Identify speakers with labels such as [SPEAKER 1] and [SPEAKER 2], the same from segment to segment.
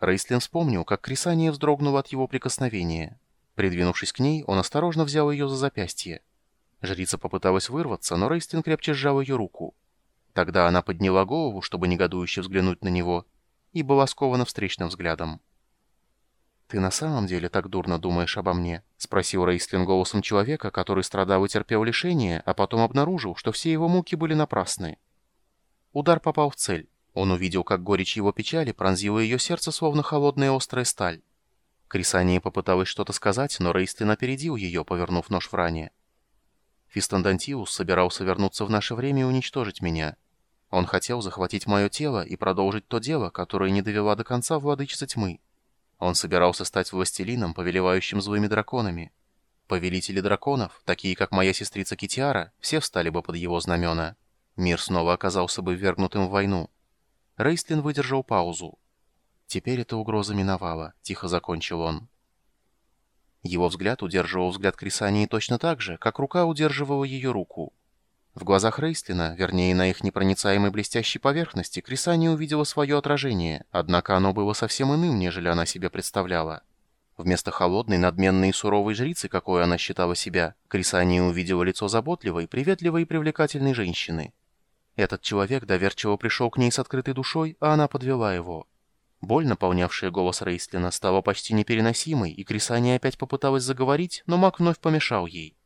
[SPEAKER 1] Рейслин вспомнил, как Крисания вздрогнула от его прикосновения. Придвинувшись к ней, он осторожно взял ее за запястье. Жрица попыталась вырваться, но Рейстлин крепче сжал ее руку. Тогда она подняла голову, чтобы негодующе взглянуть на него, и была скована встречным взглядом. «Ты на самом деле так дурно думаешь обо мне?» — спросил Рейстлин голосом человека, который страдал и терпел лишение, а потом обнаружил, что все его муки были напрасны. Удар попал в цель. Он увидел, как горечь его печали пронзила ее сердце, словно холодная острая сталь. Крисания попыталась что-то сказать, но Рейстлин опередил ее, повернув нож в ране. Фистандантиус собирался вернуться в наше время и уничтожить меня. Он хотел захватить мое тело и продолжить то дело, которое не довела до конца владычица тьмы. Он собирался стать властелином, повелевающим злыми драконами. Повелители драконов, такие как моя сестрица Китиара, все встали бы под его знамена. Мир снова оказался бы ввергнутым в войну. Рейстлин выдержал паузу. «Теперь эта угроза миновала», — тихо закончил он. Его взгляд удерживал взгляд Крисании точно так же, как рука удерживала ее руку. В глазах Рейстлина, вернее, на их непроницаемой блестящей поверхности, Крисания увидела свое отражение, однако оно было совсем иным, нежели она себе представляла. Вместо холодной, надменной и суровой жрицы, какой она считала себя, Крисания увидела лицо заботливой, приветливой и привлекательной женщины. Этот человек доверчиво пришел к ней с открытой душой, а она подвела его. Боль, наполнявшая голос Рейстлина, стала почти непереносимой, и Крисания опять попыталась заговорить, но маг вновь помешал ей.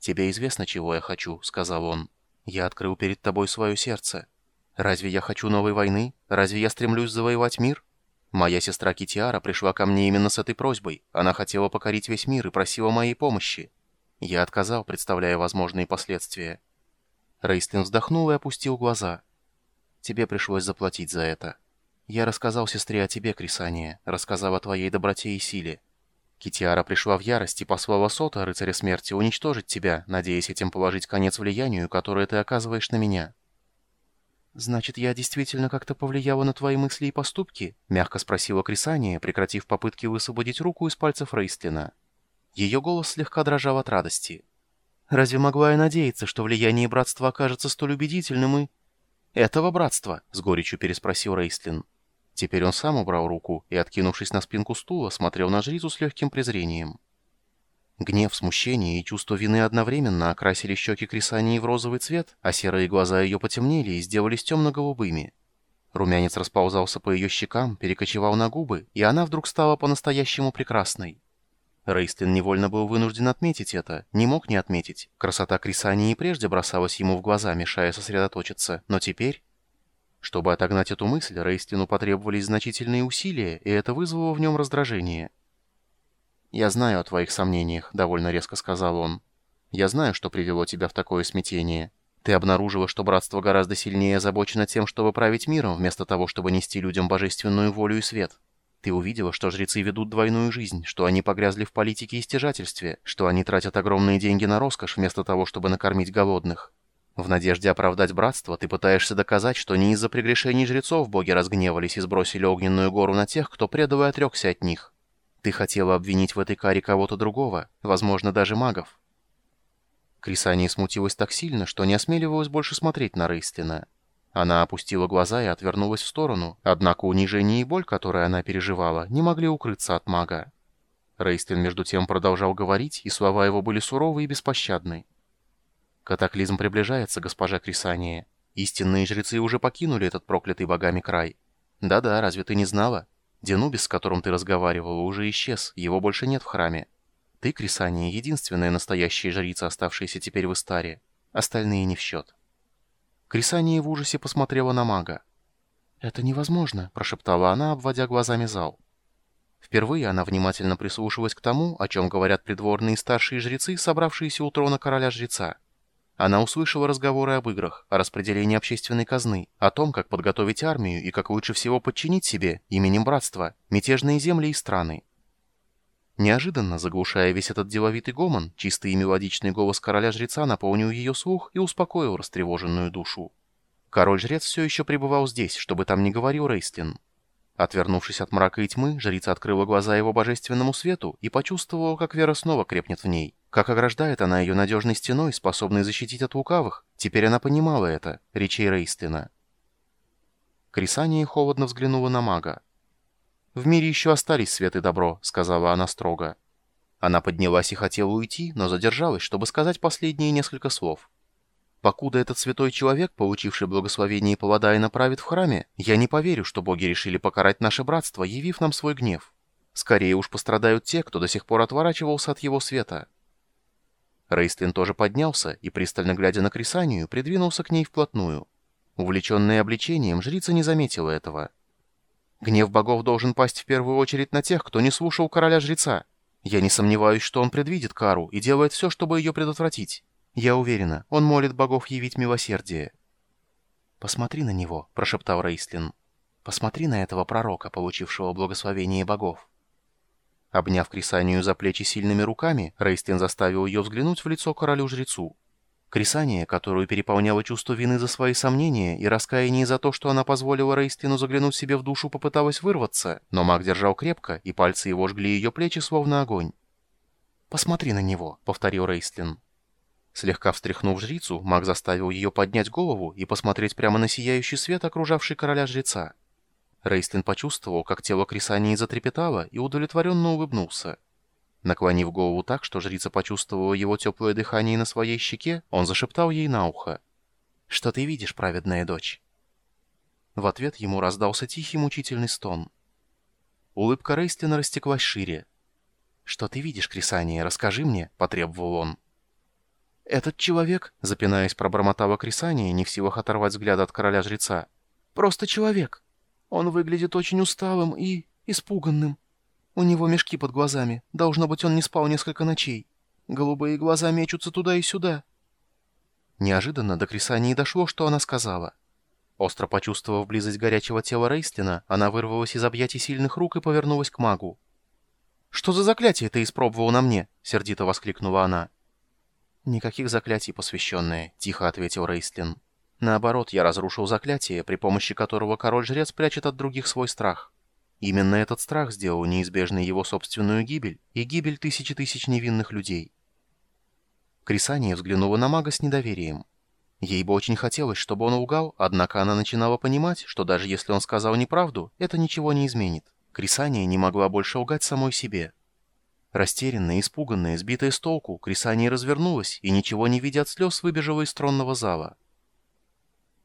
[SPEAKER 1] «Тебе известно, чего я хочу», — сказал он. «Я открыл перед тобой свое сердце. Разве я хочу новой войны? Разве я стремлюсь завоевать мир? Моя сестра Китиара пришла ко мне именно с этой просьбой. Она хотела покорить весь мир и просила моей помощи. Я отказал, представляя возможные последствия». Рейстлин вздохнул и опустил глаза. «Тебе пришлось заплатить за это. Я рассказал сестре о тебе, Крисания, рассказал о твоей доброте и силе. Китиара пришла в ярость и послала Сота, рыцаря смерти, уничтожить тебя, надеясь этим положить конец влиянию, которое ты оказываешь на меня». «Значит, я действительно как-то повлияла на твои мысли и поступки?» — мягко спросила Крисания, прекратив попытки высвободить руку из пальцев Рейстлина. Ее голос слегка дрожал от радости. «Разве могла я надеяться, что влияние братства окажется столь убедительным и...» «Этого братства?» — с горечью переспросил Рейстлин. Теперь он сам убрал руку и, откинувшись на спинку стула, смотрел на жрицу с легким презрением. Гнев, смущение и чувство вины одновременно окрасили щеки Крисании в розовый цвет, а серые глаза ее потемнели и сделались темно-голубыми. Румянец расползался по ее щекам, перекочевал на губы, и она вдруг стала по-настоящему прекрасной. Рейстлин невольно был вынужден отметить это, не мог не отметить. Красота Крисании прежде бросалась ему в глаза, мешая сосредоточиться, но теперь... Чтобы отогнать эту мысль, Рейстину потребовались значительные усилия, и это вызвало в нем раздражение. «Я знаю о твоих сомнениях», — довольно резко сказал он. «Я знаю, что привело тебя в такое смятение. Ты обнаружила, что братство гораздо сильнее озабочено тем, чтобы править миром, вместо того, чтобы нести людям божественную волю и свет. Ты увидела, что жрецы ведут двойную жизнь, что они погрязли в политике и стяжательстве, что они тратят огромные деньги на роскошь, вместо того, чтобы накормить голодных. В надежде оправдать братство ты пытаешься доказать, что не из-за прегрешений жрецов боги разгневались и сбросили огненную гору на тех, кто предал и отрекся от них. Ты хотела обвинить в этой каре кого-то другого, возможно, даже магов. Крисания смутилась так сильно, что не осмеливалась больше смотреть на Рейстлина. Она опустила глаза и отвернулась в сторону, однако унижение и боль, которые она переживала, не могли укрыться от мага. Рейстлин между тем продолжал говорить, и слова его были суровы и беспощадны. Катаклизм приближается, госпожа Крисания. Истинные жрецы уже покинули этот проклятый богами край. Да-да, разве ты не знала? Денубис, с которым ты разговаривала, уже исчез, его больше нет в храме. Ты, Крисания, единственная настоящая жрица, оставшаяся теперь в Истаре. Остальные не в счет. Крисания в ужасе посмотрела на мага. «Это невозможно», — прошептала она, обводя глазами зал. Впервые она внимательно прислушивалась к тому, о чем говорят придворные старшие жрецы, собравшиеся у трона короля-жреца. Она услышала разговоры об играх, о распределении общественной казны, о том, как подготовить армию и как лучше всего подчинить себе, именем братства, мятежные земли и страны. Неожиданно, заглушая весь этот деловитый гомон, чистый и мелодичный голос короля-жреца наполнил ее слух и успокоил растревоженную душу. Король-жрец все еще пребывал здесь, чтобы там не говорил Рейстлин. Отвернувшись от мрака и тьмы, жрица открыла глаза его божественному свету и почувствовала, как вера снова крепнет в ней. Как ограждает она ее надежной стеной, способной защитить от лукавых? Теперь она понимала это, речей Рейстлина. Крисания холодно взглянула на мага. «В мире еще остались свет и добро», — сказала она строго. Она поднялась и хотела уйти, но задержалась, чтобы сказать последние несколько слов. «Покуда этот святой человек, получивший благословение Паладая, направит в храме, я не поверю, что боги решили покарать наше братство, явив нам свой гнев. Скорее уж пострадают те, кто до сих пор отворачивался от его света». Рейстлин тоже поднялся и, пристально глядя на Крисанию, придвинулся к ней вплотную. Увлеченная обличением, жрица не заметила этого. Гнев богов должен пасть в первую очередь на тех, кто не слушал короля-жреца. Я не сомневаюсь, что он предвидит кару и делает все, чтобы ее предотвратить. Я уверена, он молит богов явить милосердие. «Посмотри на него», — прошептал Рейслин. «Посмотри на этого пророка, получившего благословение богов». Обняв Крисанию за плечи сильными руками, Рейстлин заставил ее взглянуть в лицо королю-жрецу. Крисания, которую переполняло чувство вины за свои сомнения и раскаяние за то, что она позволила Рейстлину заглянуть себе в душу, попыталась вырваться, но маг держал крепко, и пальцы его жгли ее плечи, словно огонь. «Посмотри на него», — повторил Рейстлин. Слегка встряхнув жрицу, маг заставил ее поднять голову и посмотреть прямо на сияющий свет, окружавший короля-жреца. Рейстлин почувствовал, как тело Крисании затрепетало, и удовлетворенно улыбнулся. Наклонив голову так, что жрица почувствовала его теплое дыхание на своей щеке, он зашептал ей на ухо. «Что ты видишь, праведная дочь?» В ответ ему раздался тихий мучительный стон. Улыбка Рейстина растеклась шире. «Что ты видишь, Крисания? Расскажи мне», — потребовал он. «Этот человек», — запинаясь, пробормотала Крисания, не в силах оторвать взгляд от короля-жреца. «Просто человек. Он выглядит очень усталым и испуганным. У него мешки под глазами. Должно быть, он не спал несколько ночей. Голубые глаза мечутся туда и сюда. Неожиданно до Крисании дошло, что она сказала. Остро почувствовав близость горячего тела Рейстлина, она вырвалась из объятий сильных рук и повернулась к магу. «Что за заклятие ты испробовал на мне?» — сердито воскликнула она. «Никаких заклятий, посвященные», — тихо ответил Рейстлин. «Наоборот, я разрушил заклятие, при помощи которого король-жрец прячет от других свой страх. Именно этот страх сделал неизбежной его собственную гибель и гибель тысячи тысяч невинных людей. Крисания взглянула на мага с недоверием. Ей бы очень хотелось, чтобы он лгал, однако она начинала понимать, что даже если он сказал неправду, это ничего не изменит. Крисания не могла больше лгать самой себе. Растерянная, испуганная, сбитая с толку, Крисания развернулась и, ничего не видя от слез, выбежала из тронного зала.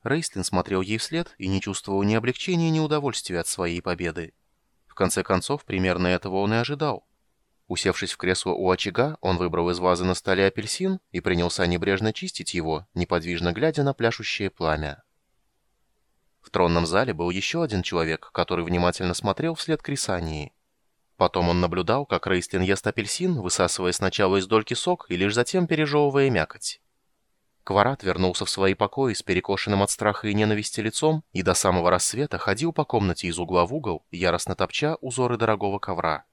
[SPEAKER 1] Рейстлин смотрел ей вслед и не чувствовал ни облегчения, ни удовольствия от своей победы. В конце концов, примерно этого он и ожидал. Усевшись в кресло у очага, он выбрал из вазы на столе апельсин и принялся небрежно чистить его, неподвижно глядя на пляшущее пламя. В тронном зале был еще один человек, который внимательно смотрел вслед Крисании. Потом он наблюдал, как Рейстлин ест апельсин, высасывая сначала из дольки сок и лишь затем пережевывая мякоть. Кварат вернулся в свои покои с перекошенным от страха и ненависти лицом и до самого рассвета ходил по комнате из угла в угол, яростно топча узоры дорогого ковра.